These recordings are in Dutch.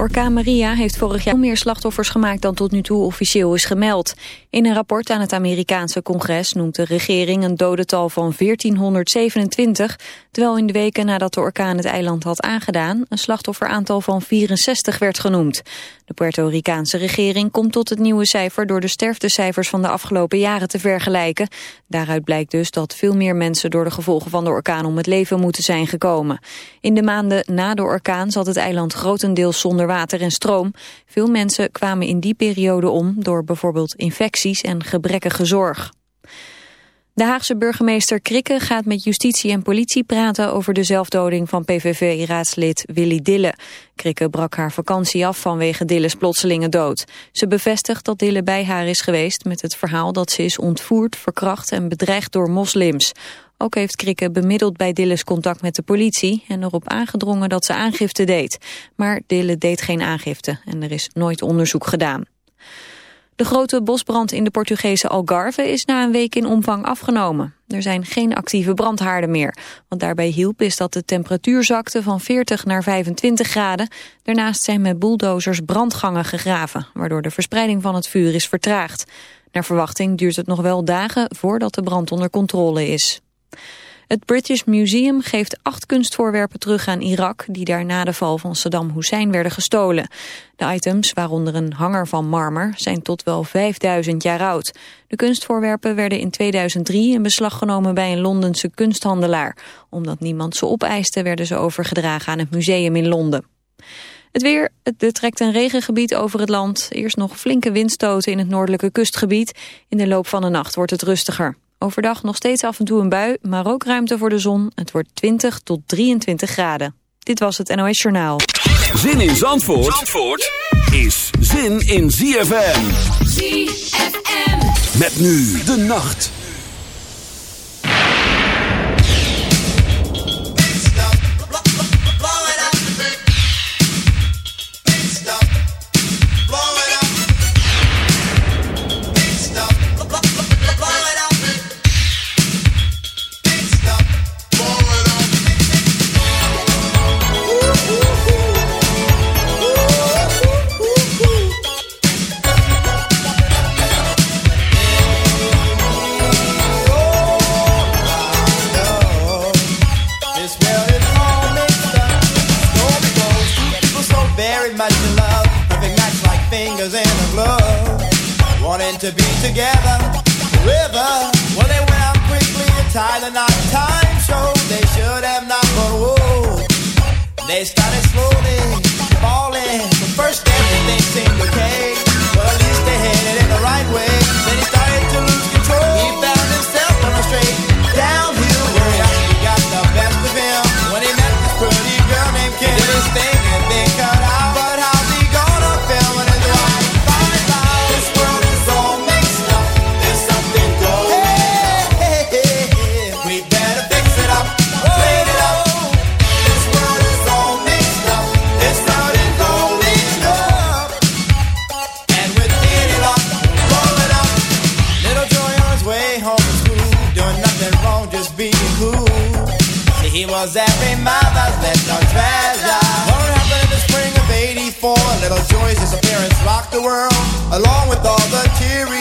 Orkaan Maria heeft vorig jaar meer slachtoffers gemaakt dan tot nu toe officieel is gemeld. In een rapport aan het Amerikaanse congres noemt de regering een dodental van 1427, terwijl in de weken nadat de orkaan het eiland had aangedaan een slachtofferaantal van 64 werd genoemd. De Puerto Ricaanse regering komt tot het nieuwe cijfer door de sterftecijfers van de afgelopen jaren te vergelijken. Daaruit blijkt dus dat veel meer mensen door de gevolgen van de orkaan om het leven moeten zijn gekomen. In de maanden na de orkaan zat het eiland grotendeels zonder water en stroom. Veel mensen kwamen in die periode om door bijvoorbeeld infecties en gebrekkige zorg. De Haagse burgemeester Krikke gaat met justitie en politie praten over de zelfdoding van PVV-raadslid Willy Dille. Krikke brak haar vakantie af vanwege Dilles plotselinge dood. Ze bevestigt dat Dille bij haar is geweest met het verhaal dat ze is ontvoerd, verkracht en bedreigd door moslims. Ook heeft Krikke bemiddeld bij Dilles contact met de politie en erop aangedrongen dat ze aangifte deed. Maar Dille deed geen aangifte en er is nooit onderzoek gedaan. De grote bosbrand in de Portugese Algarve is na een week in omvang afgenomen. Er zijn geen actieve brandhaarden meer. Wat daarbij hielp is dat de temperatuur zakte van 40 naar 25 graden. Daarnaast zijn met bulldozers brandgangen gegraven, waardoor de verspreiding van het vuur is vertraagd. Naar verwachting duurt het nog wel dagen voordat de brand onder controle is. Het British Museum geeft acht kunstvoorwerpen terug aan Irak... die daar na de val van Saddam Hussein werden gestolen. De items, waaronder een hanger van marmer, zijn tot wel 5000 jaar oud. De kunstvoorwerpen werden in 2003 in beslag genomen bij een Londense kunsthandelaar. Omdat niemand ze opeiste, werden ze overgedragen aan het museum in Londen. Het weer, het trekt een regengebied over het land. Eerst nog flinke windstoten in het noordelijke kustgebied. In de loop van de nacht wordt het rustiger. Overdag nog steeds af en toe een bui, maar ook ruimte voor de zon. Het wordt 20 tot 23 graden. Dit was het NOS Journaal. Zin in Zandvoort, Zandvoort is zin in ZFM. ZFM. Met nu de nacht.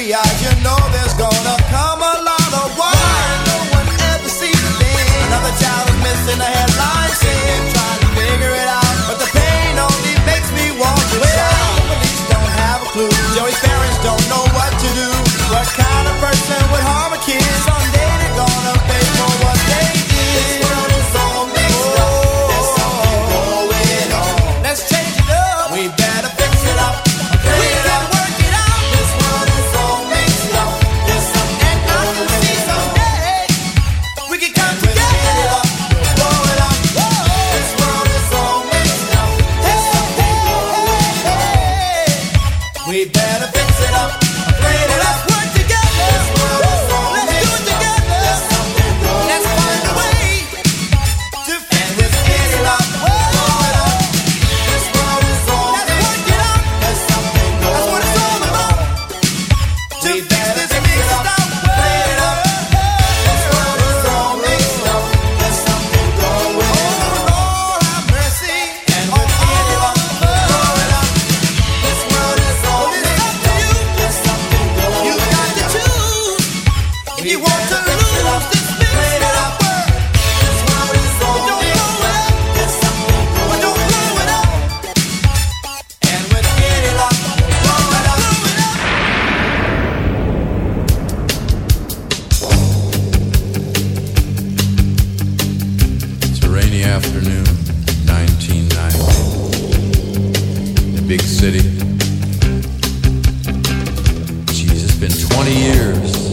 yeah, you know years.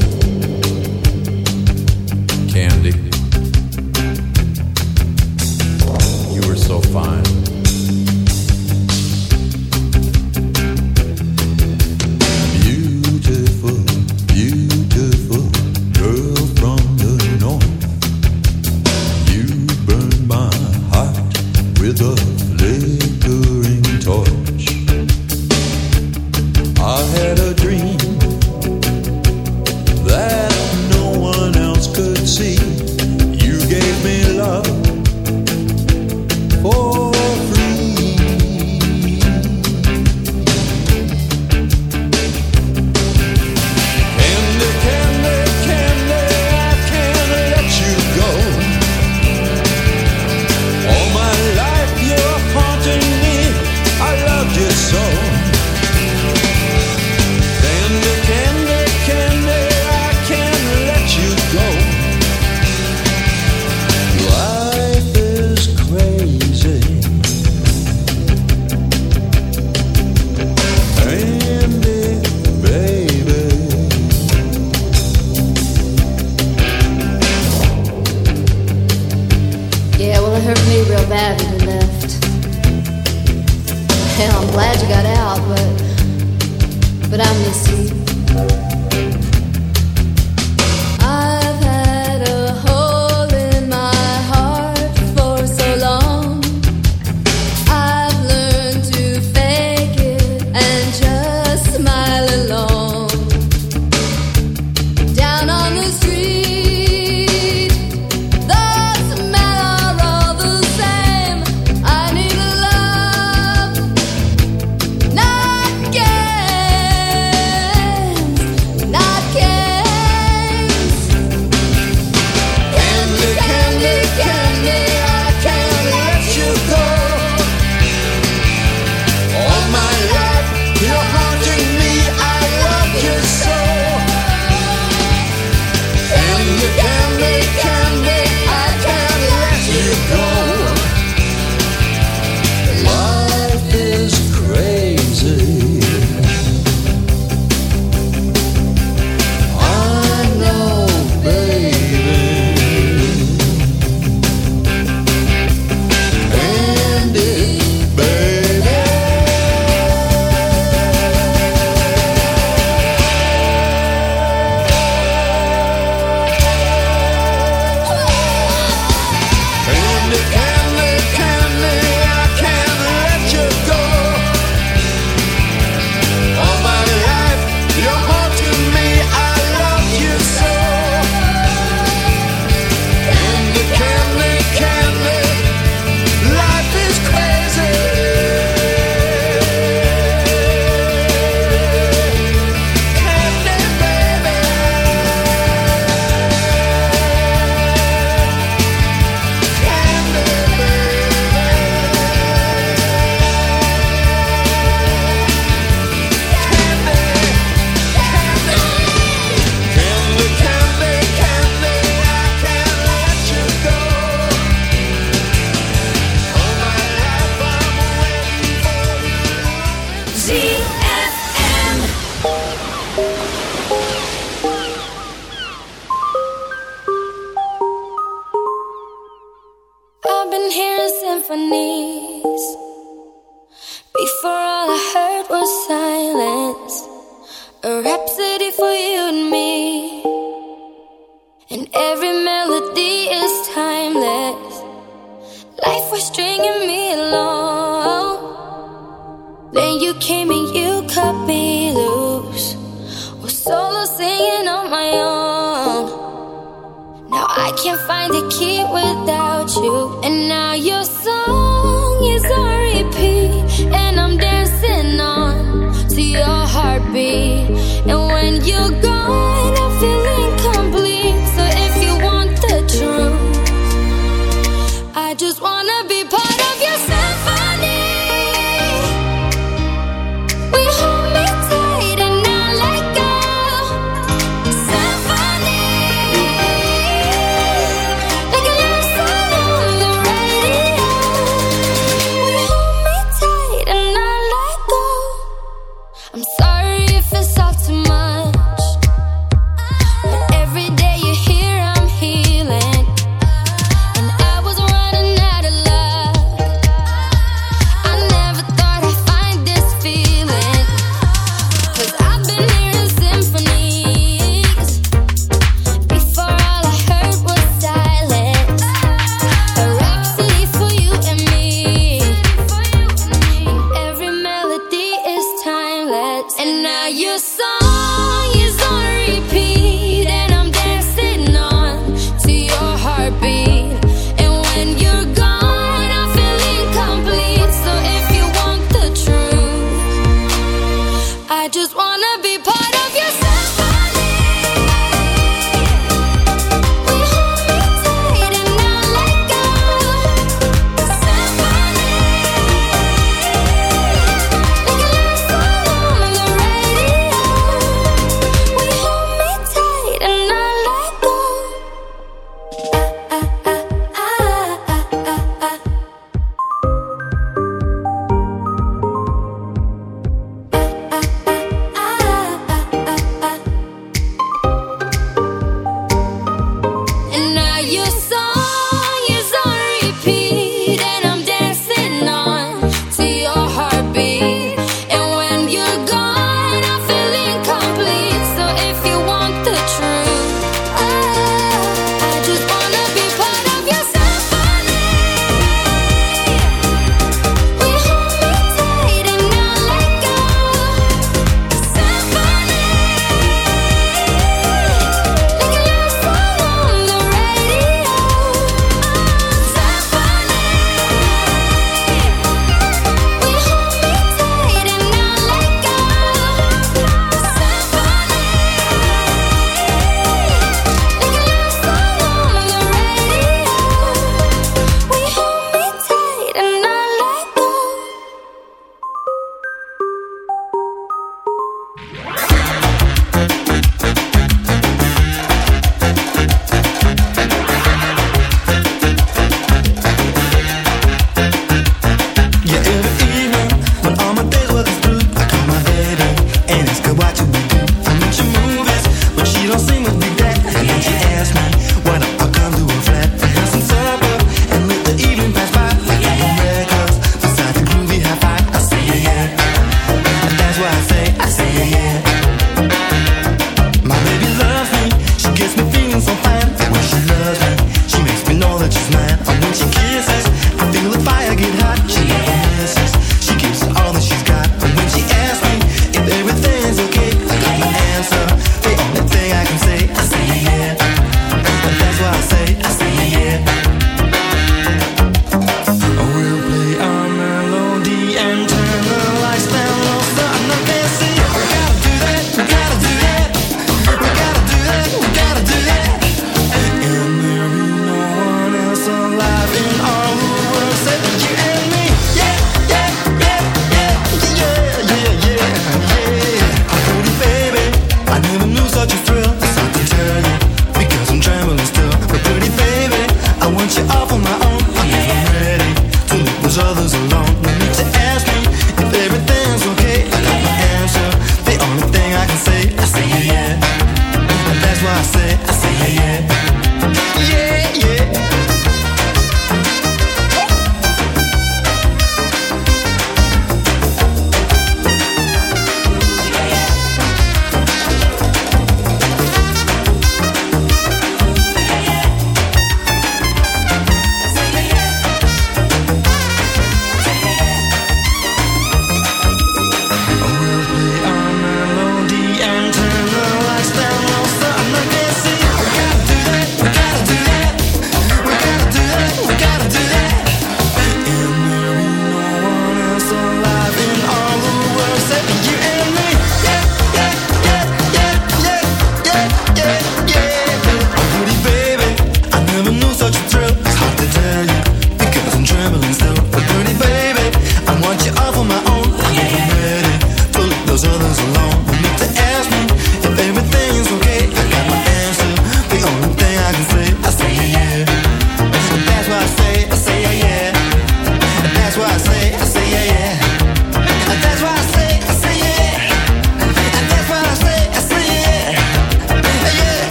just want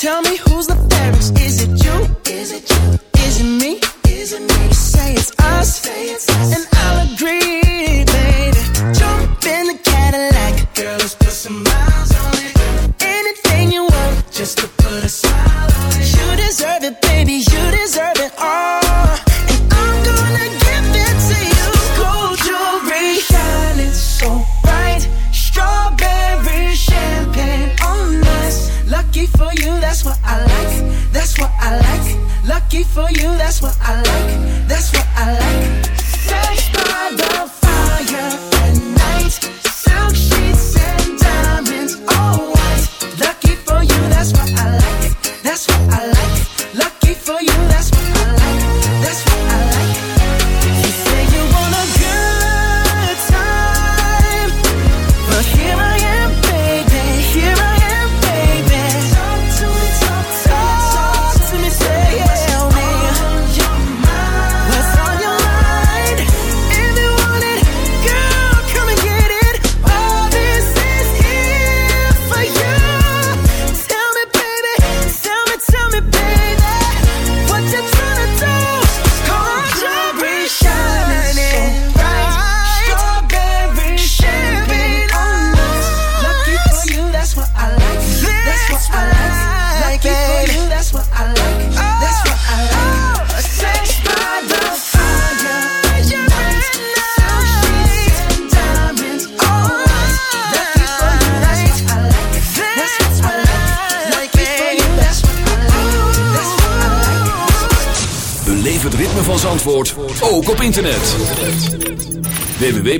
tell me who's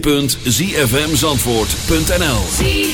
www.zfmzandvoort.nl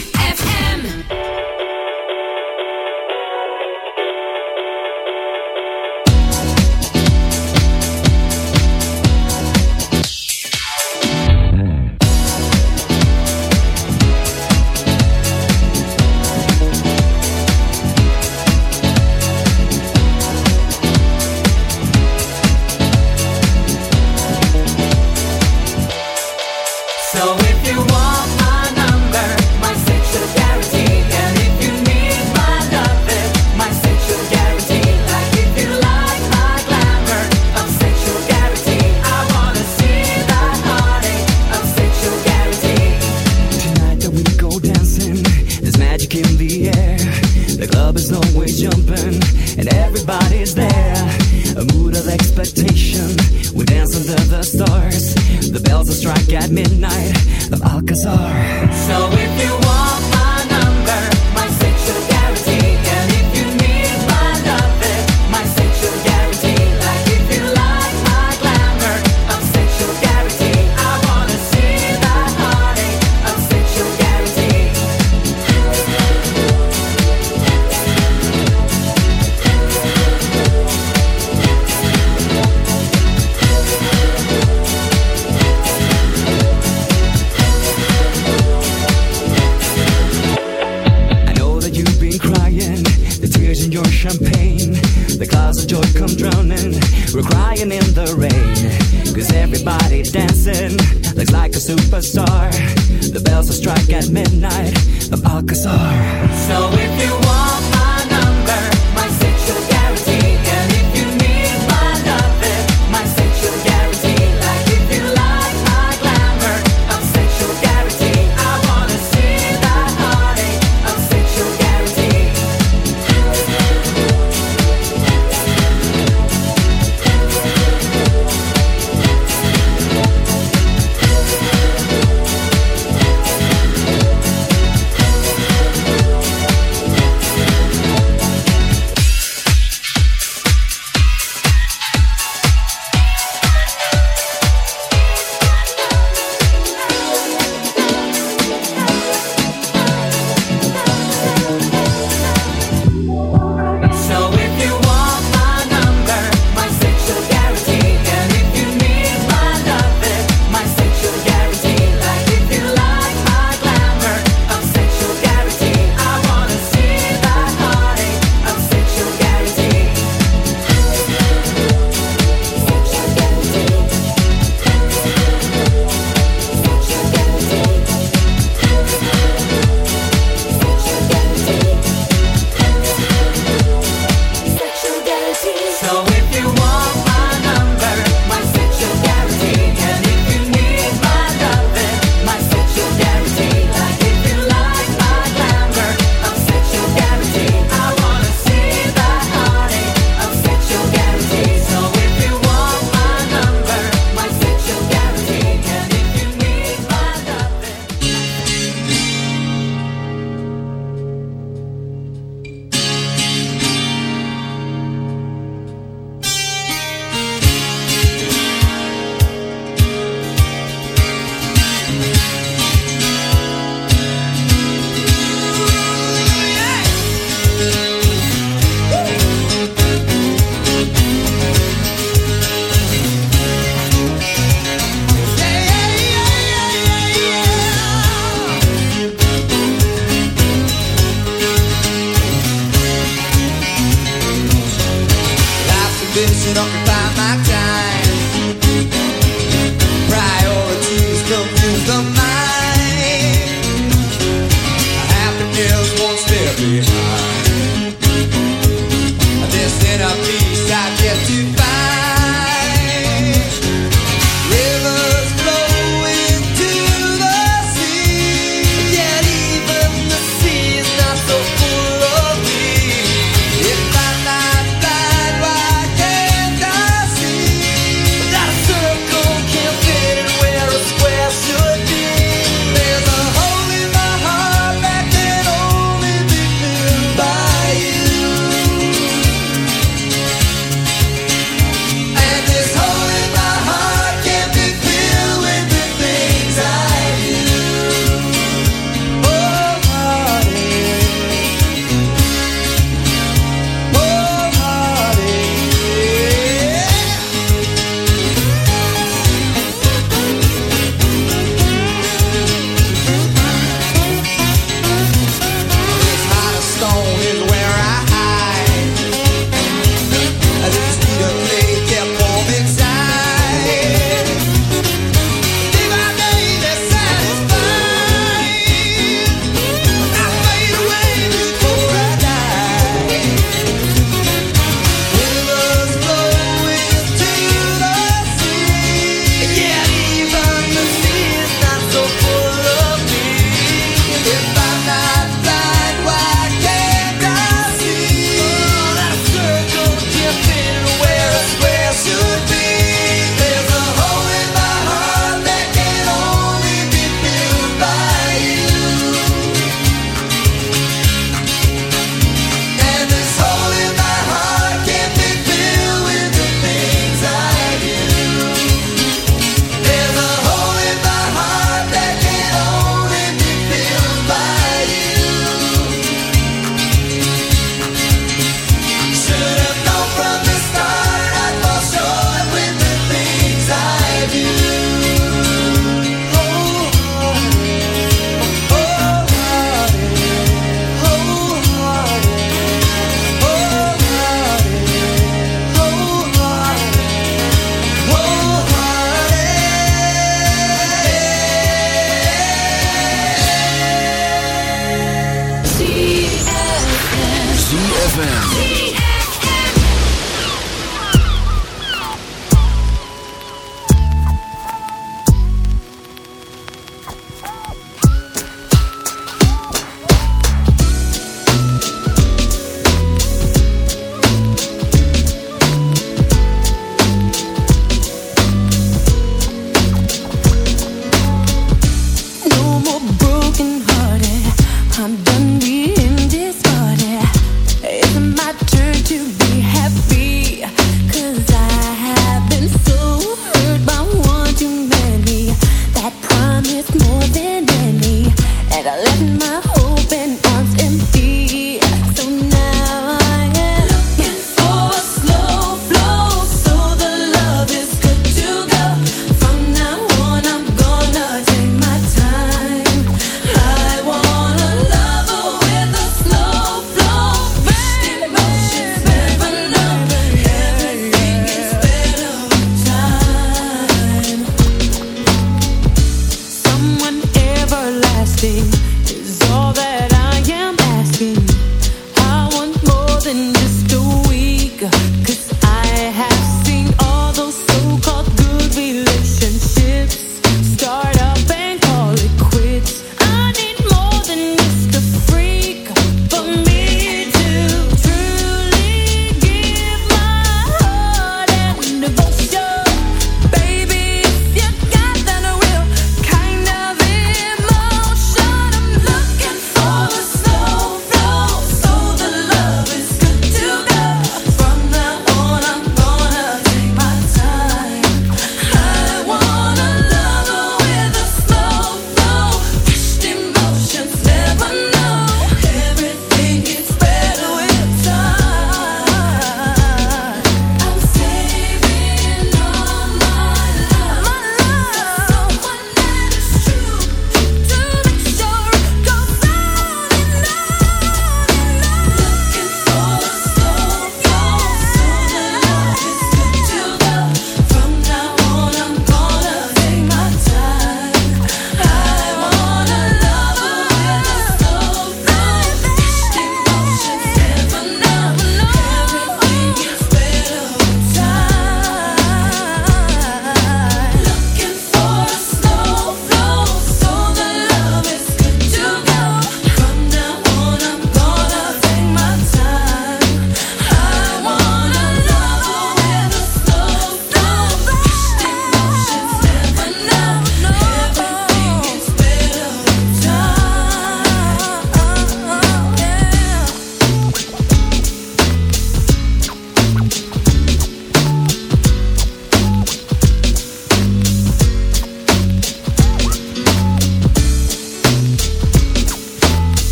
at midnight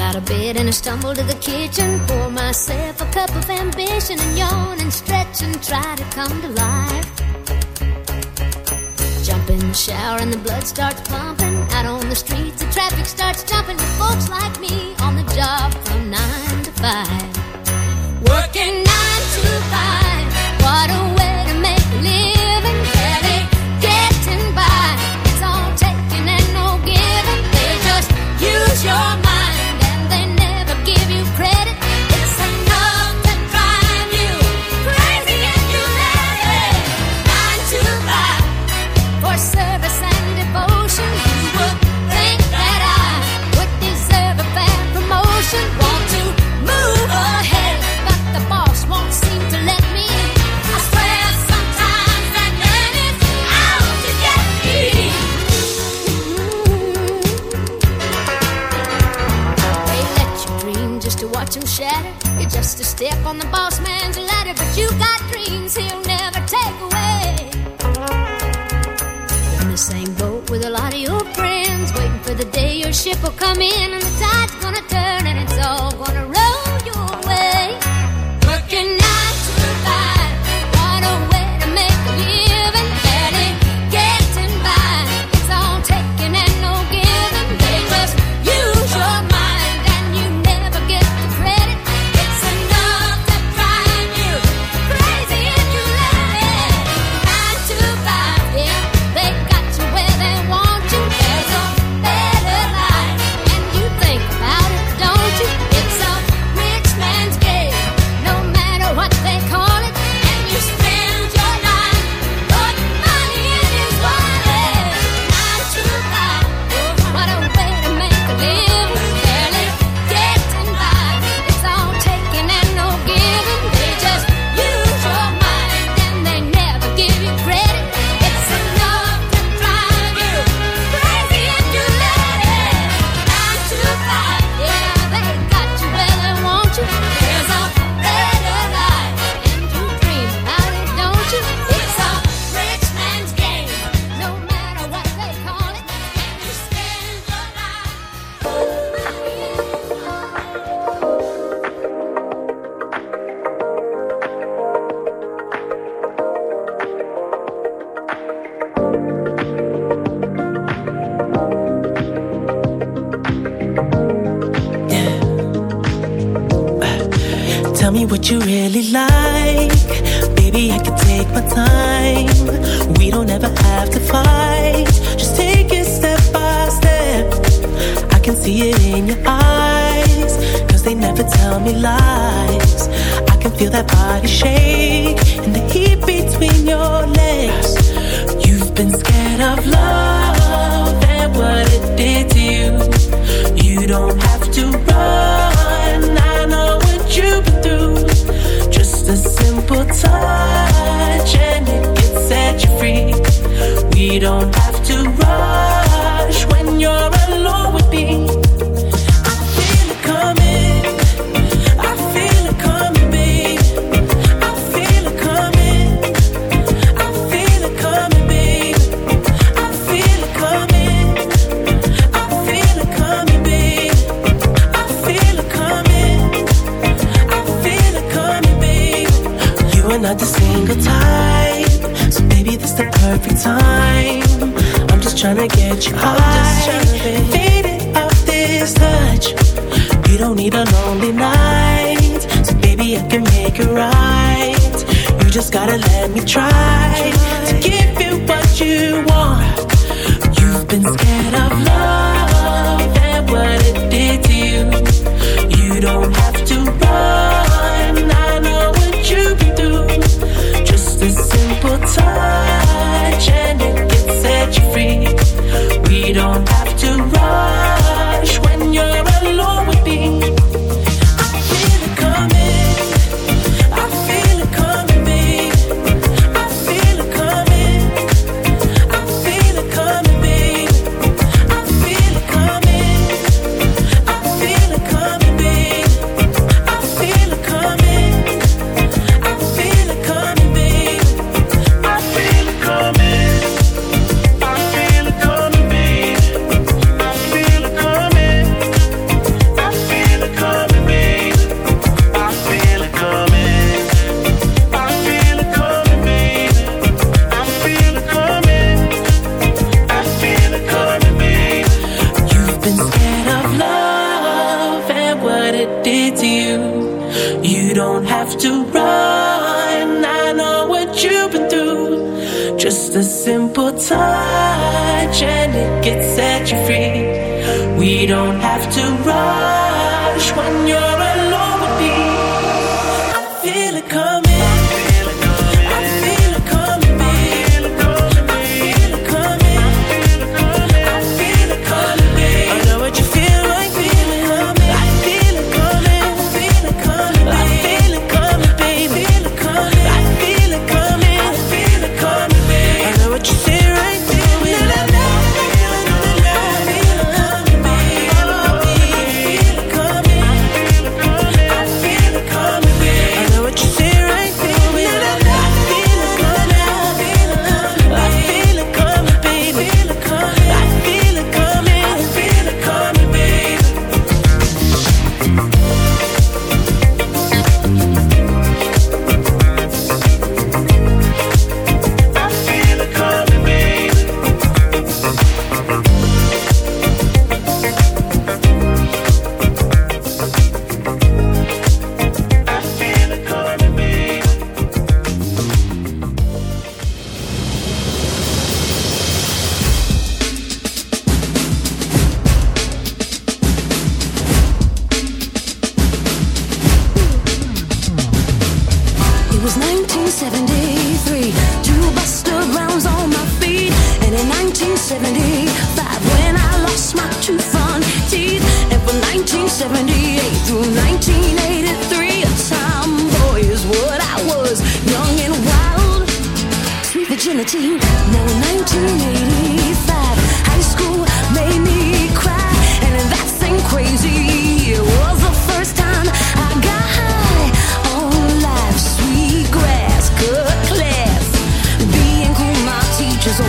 out of bed and I stumble to the kitchen, pour myself a cup of ambition and yawn and stretch and try to come to life. Jump in the shower and the blood starts pumping. Out on the streets, the traffic starts jumping with folks like me on the job from nine to five. Working nine to five. What a way to make a living, getting by. It's all taking and no giving. They just use your. ship will come in and the tide don't have to rush when you're alone with me. I feel it coming.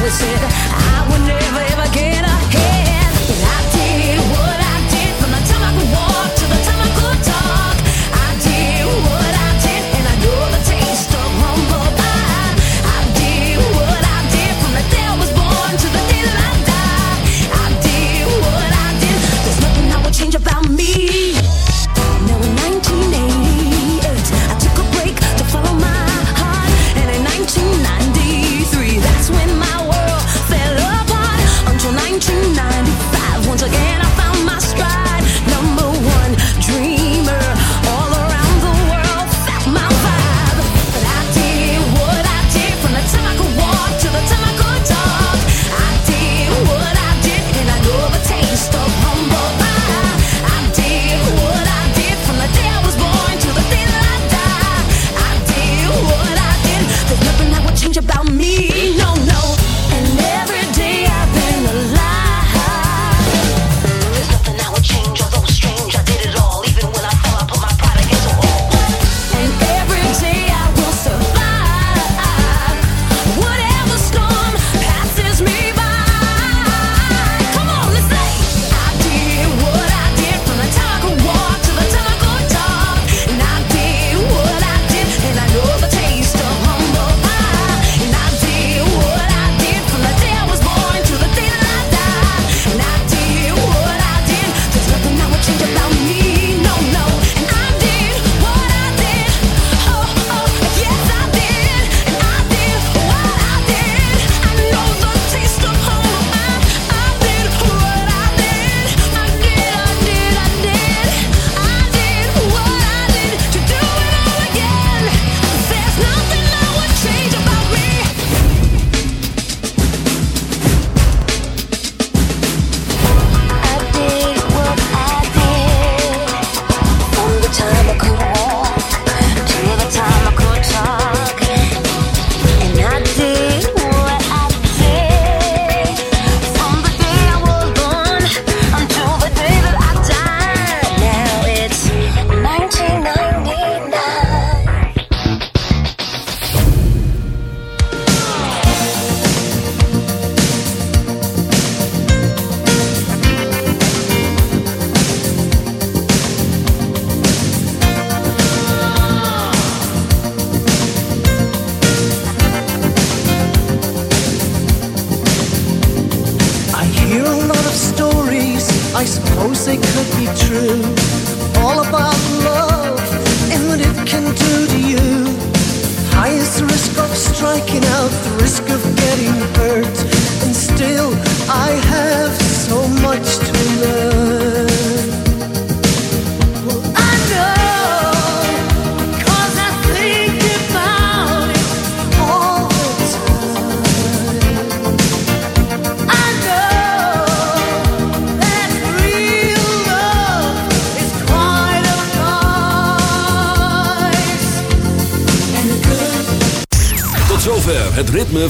said